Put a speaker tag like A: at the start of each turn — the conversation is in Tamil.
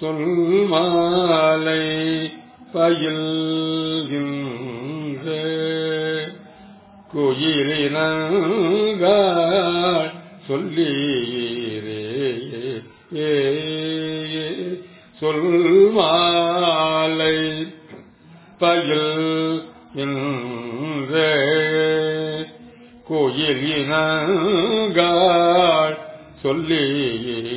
A: சொல் மாலை பயில்கின்ற கோயிலினங்காள் சொல்லீரே. சொல் மாலை பயில் என்ற கோயில் சொல்லீரே.